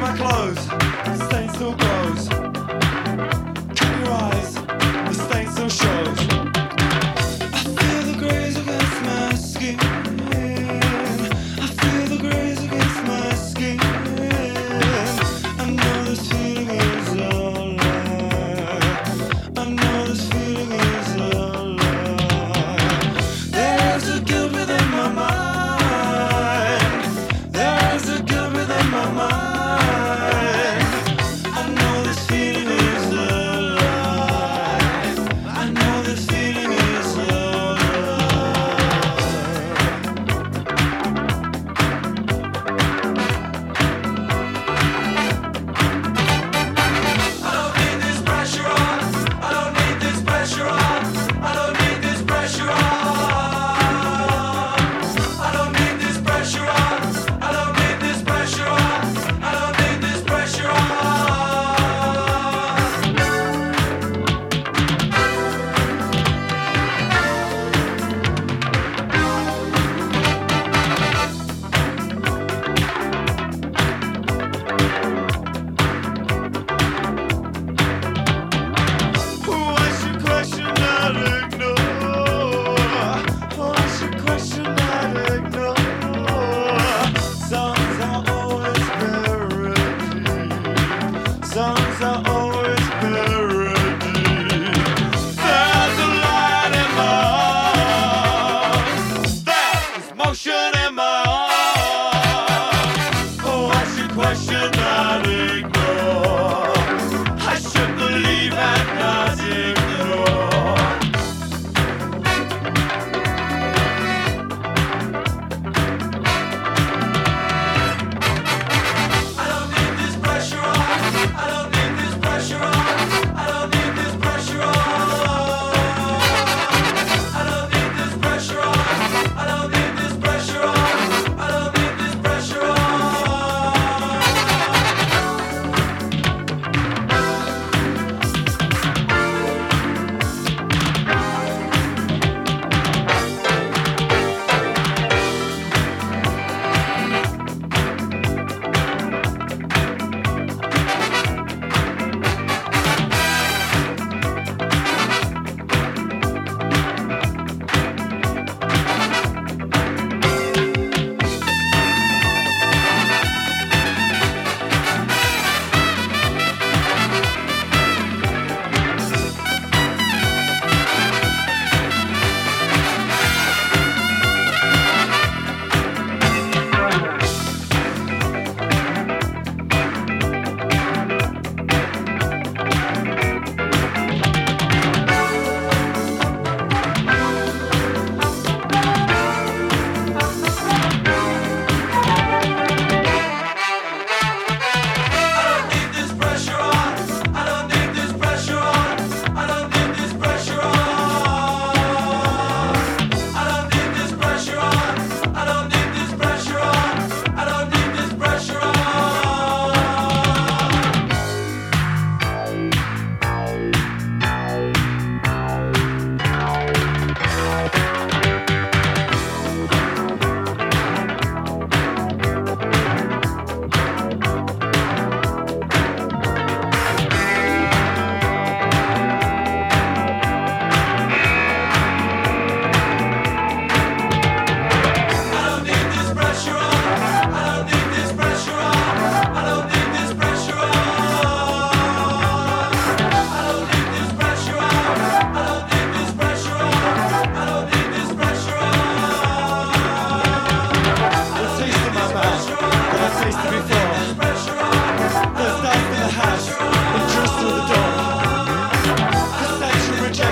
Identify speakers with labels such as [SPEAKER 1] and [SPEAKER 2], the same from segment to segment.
[SPEAKER 1] my clothes.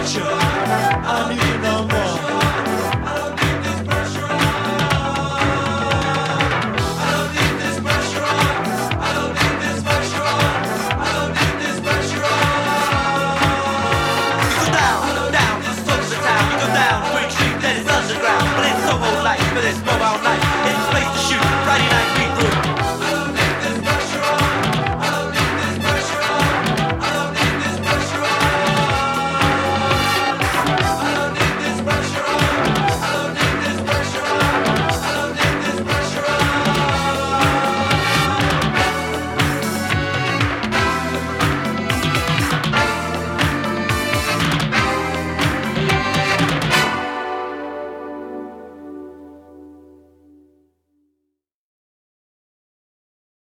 [SPEAKER 1] Culture.